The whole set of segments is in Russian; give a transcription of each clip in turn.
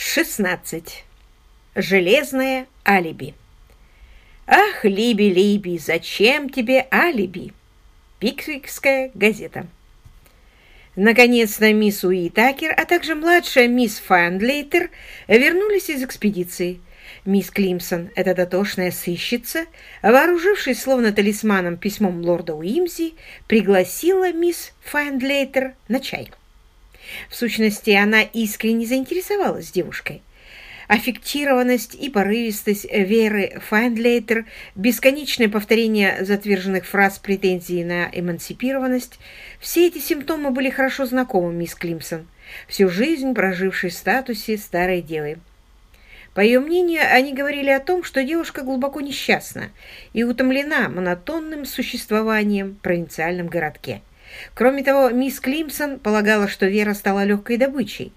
16. Железное алиби. Ах, Либи, Либи, зачем тебе алиби? Пиквикская газета. Наконец-то мисс Уитакер, а также младшая мисс Фандлейтер вернулись из экспедиции. Мисс Климсон, эта дотошная сыщица, вооружившись словно талисманом письмом лорда Уимзи, пригласила мисс Фандлейтер на чай. В сущности, она искренне заинтересовалась девушкой. Аффектированность и порывистость Веры Файндлейтер, бесконечное повторение затверженных фраз претензий на эмансипированность – все эти симптомы были хорошо знакомы мисс Климсон, всю жизнь прожившей в статусе старой девы. По ее мнению, они говорили о том, что девушка глубоко несчастна и утомлена монотонным существованием в провинциальном городке. Кроме того, мисс Климсон полагала, что Вера стала легкой добычей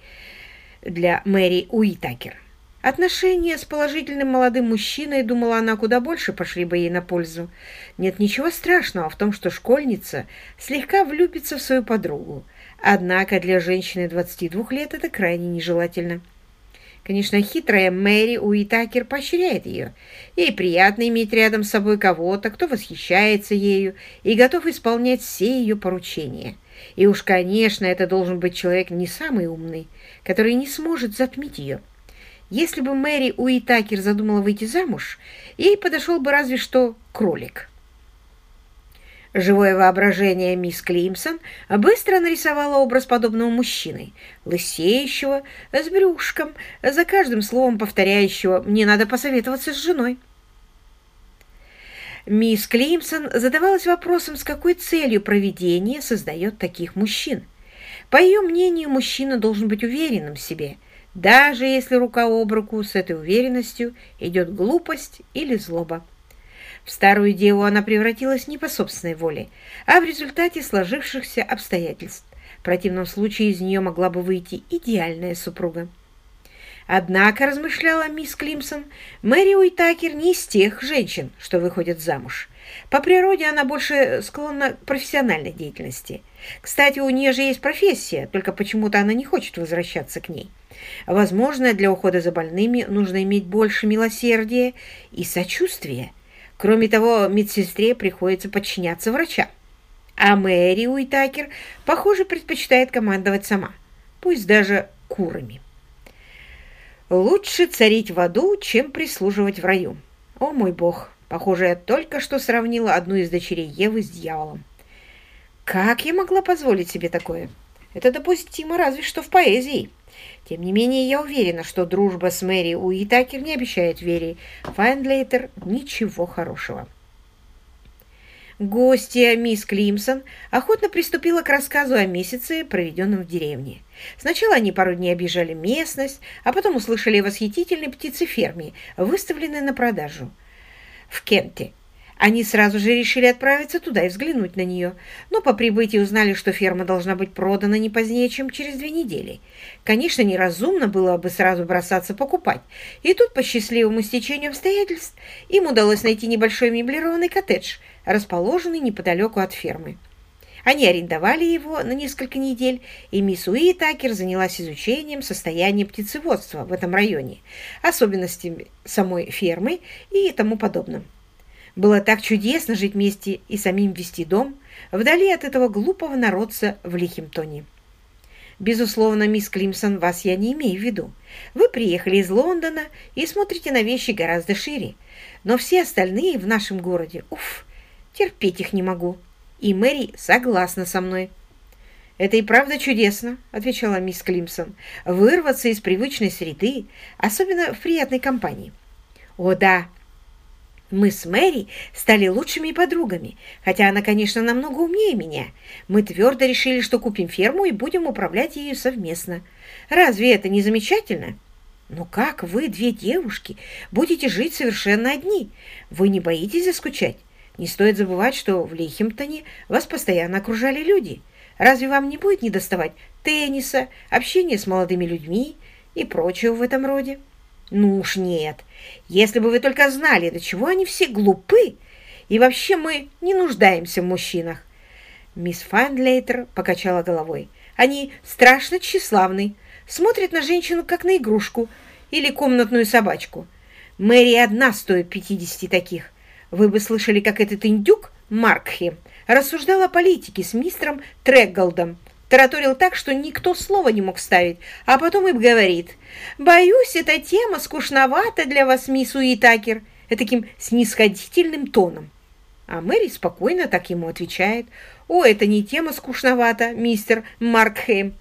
для Мэри Уитакер. Отношения с положительным молодым мужчиной, думала она, куда больше пошли бы ей на пользу. Нет ничего страшного в том, что школьница слегка влюбится в свою подругу. Однако для женщины 22 лет это крайне нежелательно. Конечно, хитрая Мэри Уитакер поощряет ее. Ей приятно иметь рядом с собой кого-то, кто восхищается ею и готов исполнять все ее поручения. И уж, конечно, это должен быть человек не самый умный, который не сможет затмить ее. Если бы Мэри Уитакер задумала выйти замуж, ей подошел бы разве что кролик. Живое воображение мисс Климсон быстро нарисовало образ подобного мужчины, лысеющего, с брюшком, за каждым словом повторяющего «мне надо посоветоваться с женой». Мисс Климсон задавалась вопросом, с какой целью проведение создает таких мужчин. По ее мнению, мужчина должен быть уверенным в себе, даже если рука об руку с этой уверенностью идет глупость или злоба. В старую деву она превратилась не по собственной воле, а в результате сложившихся обстоятельств. В противном случае из нее могла бы выйти идеальная супруга. Однако, размышляла мисс Климсон, Мэри Уитакер не из тех женщин, что выходят замуж. По природе она больше склонна к профессиональной деятельности. Кстати, у нее же есть профессия, только почему-то она не хочет возвращаться к ней. Возможно, для ухода за больными нужно иметь больше милосердия и сочувствия, Кроме того, медсестре приходится подчиняться врачам. А Мэри Уитакер, похоже, предпочитает командовать сама, пусть даже курами. Лучше царить в аду, чем прислуживать в раю. О мой бог, похоже, я только что сравнила одну из дочерей Евы с дьяволом. Как я могла позволить себе такое? Это допустимо разве что в поэзии. Тем не менее, я уверена, что дружба с Мэри Уитакер не обещает Вере Файндлейтер ничего хорошего. Гостья мисс Климсон охотно приступила к рассказу о месяце, проведенном в деревне. Сначала они пару дней обижали местность, а потом услышали о восхитительной птицеферме, выставленной на продажу в Кенте. Они сразу же решили отправиться туда и взглянуть на нее, но по прибытии узнали, что ферма должна быть продана не позднее, чем через две недели. Конечно, неразумно было бы сразу бросаться покупать, и тут, по счастливому стечению обстоятельств, им удалось найти небольшой меблированный коттедж, расположенный неподалеку от фермы. Они арендовали его на несколько недель, и мисс Уитакер занялась изучением состояния птицеводства в этом районе, особенностями самой фермы и тому подобным. Было так чудесно жить вместе и самим вести дом, вдали от этого глупого народца в Лихимтоне. Безусловно, мисс Климсон, вас я не имею в виду. Вы приехали из Лондона и смотрите на вещи гораздо шире. Но все остальные в нашем городе, уф, терпеть их не могу. И Мэри согласна со мной. «Это и правда чудесно», — отвечала мисс Климсон, — «вырваться из привычной среды, особенно в приятной компании». «О, да, мы с Мэри стали лучшими подругами, хотя она, конечно, намного умнее меня. Мы твердо решили, что купим ферму и будем управлять ею совместно. Разве это не замечательно? Но как вы, две девушки, будете жить совершенно одни? Вы не боитесь заскучать? Не стоит забывать, что в Лихимптоне вас постоянно окружали люди. Разве вам не будет недоставать тенниса, общения с молодыми людьми и прочего в этом роде? Ну уж нет. Если бы вы только знали, до чего они все глупы. И вообще мы не нуждаемся в мужчинах. Мисс Фандлейтер покачала головой. Они страшно тщеславны. смотрит на женщину как на игрушку или комнатную собачку. Мэри одна стоит 50 таких. Вы бы слышали, как этот индюк Маркхи рассуждал о политике с мистером Трегголдом. Тараторил так, что никто слова не мог ставить, а потом и говорит, «Боюсь, эта тема скучновата для вас, мисс Уитакер», таким снисходительным тоном. А Мэри спокойно так ему отвечает, «О, это не тема скучновата, мистер Маркхейм.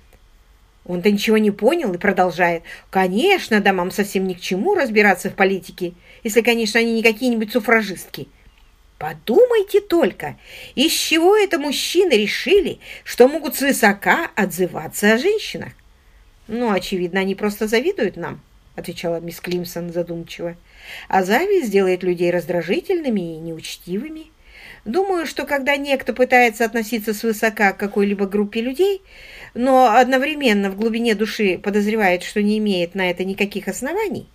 Он-то ничего не понял и продолжает. Конечно, дамам совсем ни к чему разбираться в политике, если, конечно, они не какие-нибудь суфражистки. Подумайте только, из чего это мужчины решили, что могут свысока отзываться о женщинах? Ну, очевидно, они просто завидуют нам, отвечала мисс Климсон задумчиво. А зависть делает людей раздражительными и неучтивыми. Думаю, что когда некто пытается относиться свысока к какой-либо группе людей, но одновременно в глубине души подозревает, что не имеет на это никаких оснований,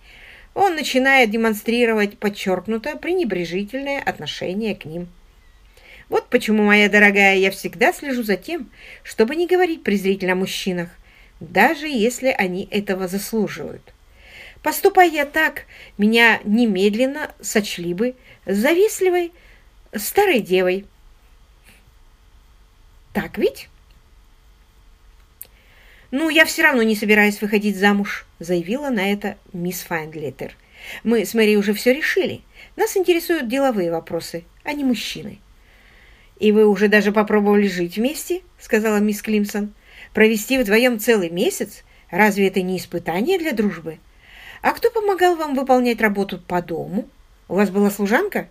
он начинает демонстрировать подчеркнуто пренебрежительное отношение к ним. Вот почему, моя дорогая, я всегда слежу за тем, чтобы не говорить презрительно о мужчинах, даже если они этого заслуживают. Поступая я так, меня немедленно сочли бы завистливой старой девой. Так ведь? «Ну, я все равно не собираюсь выходить замуж», — заявила на это мисс Файндлеттер. «Мы с Мэри уже все решили. Нас интересуют деловые вопросы, а не мужчины». «И вы уже даже попробовали жить вместе?» — сказала мисс Климсон. «Провести вдвоем целый месяц? Разве это не испытание для дружбы? А кто помогал вам выполнять работу по дому? У вас была служанка?»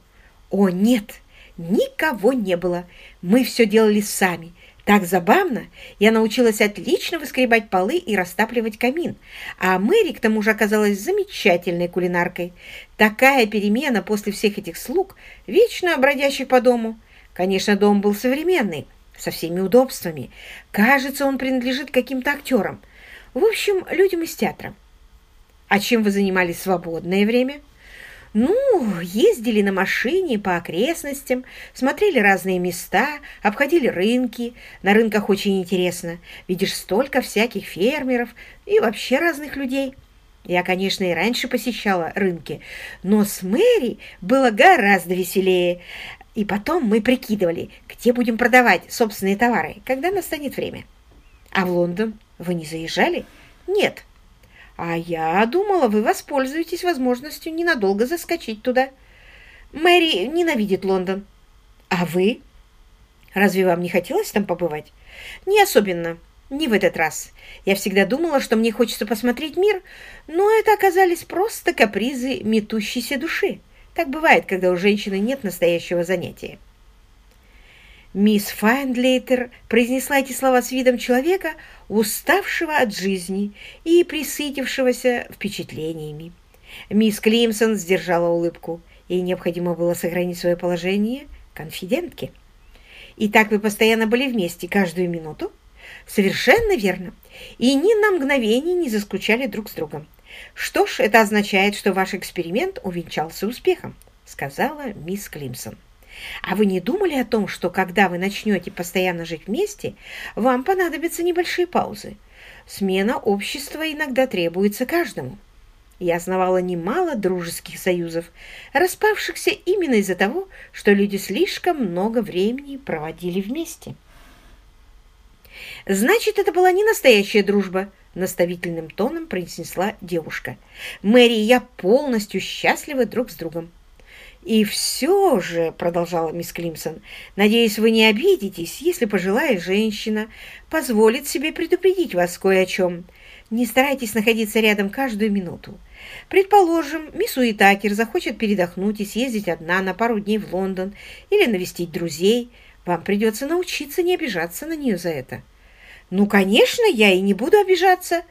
«О, нет, никого не было. Мы все делали сами». Так забавно! Я научилась отлично выскребать полы и растапливать камин. А Мэри, к тому же, оказалась замечательной кулинаркой. Такая перемена после всех этих слуг, вечно бродящих по дому. Конечно, дом был современный, со всеми удобствами. Кажется, он принадлежит каким-то актерам. В общем, людям из театра. А чем вы занимались в свободное время?» Ну, ездили на машине по окрестностям, смотрели разные места, обходили рынки. На рынках очень интересно. Видишь столько всяких фермеров и вообще разных людей. Я, конечно, и раньше посещала рынки, но с Мэри было гораздо веселее. И потом мы прикидывали, где будем продавать собственные товары, когда настанет время. А в Лондон вы не заезжали? Нет. А я думала, вы воспользуетесь возможностью ненадолго заскочить туда. Мэри ненавидит Лондон. А вы? Разве вам не хотелось там побывать? Не особенно. Не в этот раз. Я всегда думала, что мне хочется посмотреть мир, но это оказались просто капризы метущейся души. Так бывает, когда у женщины нет настоящего занятия. Мисс Файндлейтер произнесла эти слова с видом человека, уставшего от жизни и присытившегося впечатлениями. Мисс Климсон сдержала улыбку. Ей необходимо было сохранить свое положение конфидентки. «И так вы постоянно были вместе каждую минуту?» «Совершенно верно. И ни на мгновение не заскучали друг с другом. Что ж, это означает, что ваш эксперимент увенчался успехом», сказала мисс Климсон. А вы не думали о том, что когда вы начнете постоянно жить вместе, вам понадобятся небольшие паузы? Смена общества иногда требуется каждому. Я основала немало дружеских союзов, распавшихся именно из-за того, что люди слишком много времени проводили вместе. «Значит, это была не настоящая дружба», — наставительным тоном произнесла девушка. «Мэри и я полностью счастливы друг с другом». «И все же», — продолжала мисс Климсон, — «надеюсь, вы не обидитесь, если пожилая женщина позволит себе предупредить вас кое о чем. Не старайтесь находиться рядом каждую минуту. Предположим, мисс Уитакер захочет передохнуть и съездить одна на пару дней в Лондон или навестить друзей. Вам придется научиться не обижаться на нее за это». «Ну, конечно, я и не буду обижаться».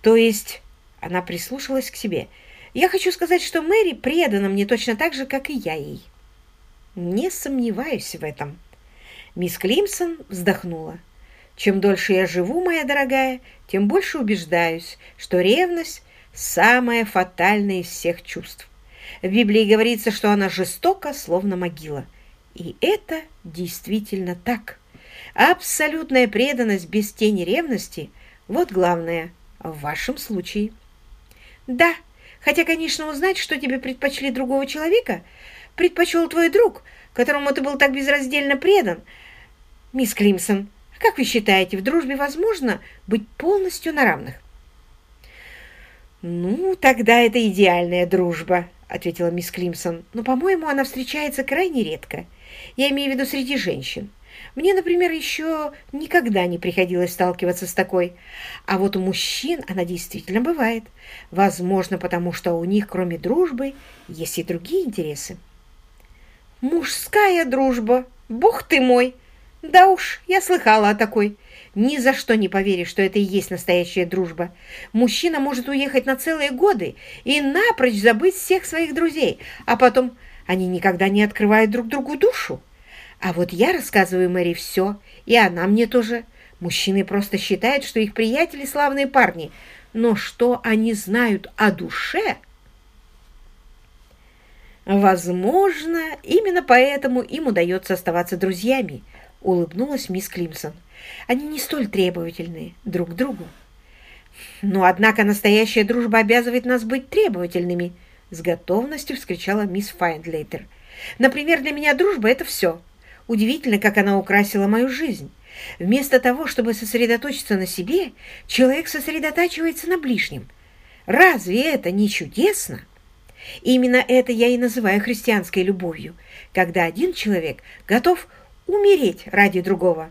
«То есть...» — она прислушалась к себе — я хочу сказать, что Мэри предана мне точно так же, как и я ей. Не сомневаюсь в этом. Мисс Климсон вздохнула. Чем дольше я живу, моя дорогая, тем больше убеждаюсь, что ревность – самая фатальная из всех чувств. В Библии говорится, что она жестока, словно могила. И это действительно так. Абсолютная преданность без тени ревности – вот главное, в вашем случае. Да, хотя, конечно, узнать, что тебе предпочли другого человека, предпочел твой друг, которому ты был так безраздельно предан. Мисс Климсон, как вы считаете, в дружбе возможно быть полностью на равных? «Ну, тогда это идеальная дружба», — ответила мисс Климсон. «Но, по-моему, она встречается крайне редко. Я имею в виду среди женщин. Мне, например, еще никогда не приходилось сталкиваться с такой. А вот у мужчин она действительно бывает. Возможно, потому что у них, кроме дружбы, есть и другие интересы». «Мужская дружба! Бог ты мой! Да уж, я слыхала о такой. Ни за что не поверишь, что это и есть настоящая дружба. Мужчина может уехать на целые годы и напрочь забыть всех своих друзей, а потом они никогда не открывают друг другу душу. А вот я рассказываю Мэри все, и она мне тоже. Мужчины просто считают, что их приятели славные парни, но что они знают о душе? Возможно, именно поэтому им удается оставаться друзьями, улыбнулась мисс Климсон. Они не столь требовательны друг к другу. Но, однако, настоящая дружба обязывает нас быть требовательными, с готовностью вскричала мисс Файндлейтер. Например, для меня дружба — это все. Удивительно, как она украсила мою жизнь. Вместо того, чтобы сосредоточиться на себе, человек сосредотачивается на ближнем. Разве это не чудесно? Именно это я и называю христианской любовью, когда один человек готов умереть ради другого.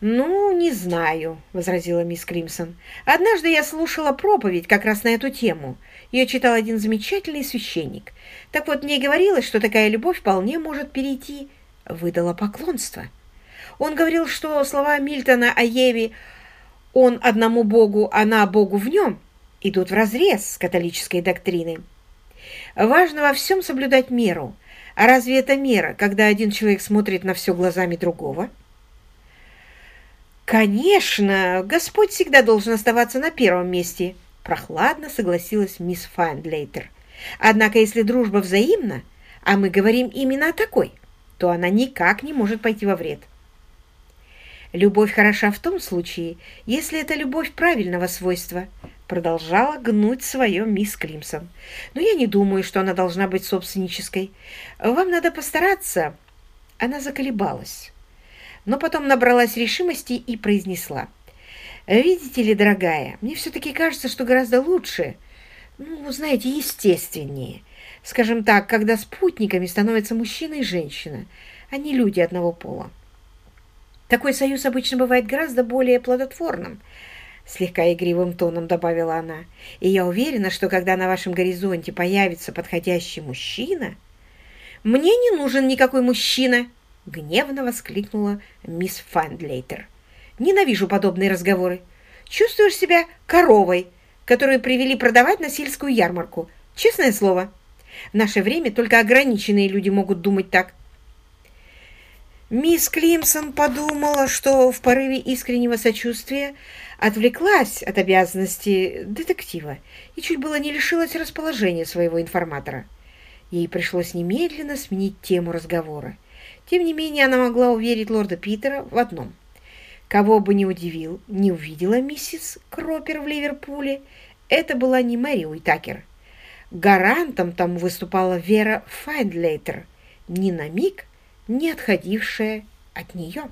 «Ну, не знаю», — возразила мисс Кримсон. «Однажды я слушала проповедь как раз на эту тему. Ее читал один замечательный священник. Так вот, мне говорилось, что такая любовь вполне может перейти в идолопоклонство. Он говорил, что слова Мильтона о Еве «он одному Богу, она Богу в нем» идут вразрез с католической доктриной. Важно во всем соблюдать меру. А разве это мера, когда один человек смотрит на все глазами другого?» «Конечно, Господь всегда должен оставаться на первом месте», – прохладно согласилась мисс Файндлейтер. «Однако, если дружба взаимна, а мы говорим именно о такой, то она никак не может пойти во вред». «Любовь хороша в том случае, если это любовь правильного свойства», продолжала гнуть свое мисс Климсон. «Но я не думаю, что она должна быть собственнической. Вам надо постараться». Она заколебалась но потом набралась решимости и произнесла. «Видите ли, дорогая, мне все-таки кажется, что гораздо лучше, ну, знаете, естественнее. Скажем так, когда спутниками становятся мужчина и женщина, а не люди одного пола. Такой союз обычно бывает гораздо более плодотворным, слегка игривым тоном добавила она. И я уверена, что когда на вашем горизонте появится подходящий мужчина... Мне не нужен никакой мужчина, Гневно воскликнула мисс Фандлейтер. «Ненавижу подобные разговоры. Чувствуешь себя коровой, которую привели продавать на сельскую ярмарку. Честное слово. В наше время только ограниченные люди могут думать так». Мисс Климсон подумала, что в порыве искреннего сочувствия отвлеклась от обязанности детектива и чуть было не лишилась расположения своего информатора. Ей пришлось немедленно сменить тему разговора. Тем не менее, она могла уверить лорда Питера в одном. Кого бы не удивил, не увидела миссис Кропер в Ливерпуле, это была не Мэри Уитакер. Гарантом там выступала Вера Файндлейтер, ни на миг не отходившая от нее.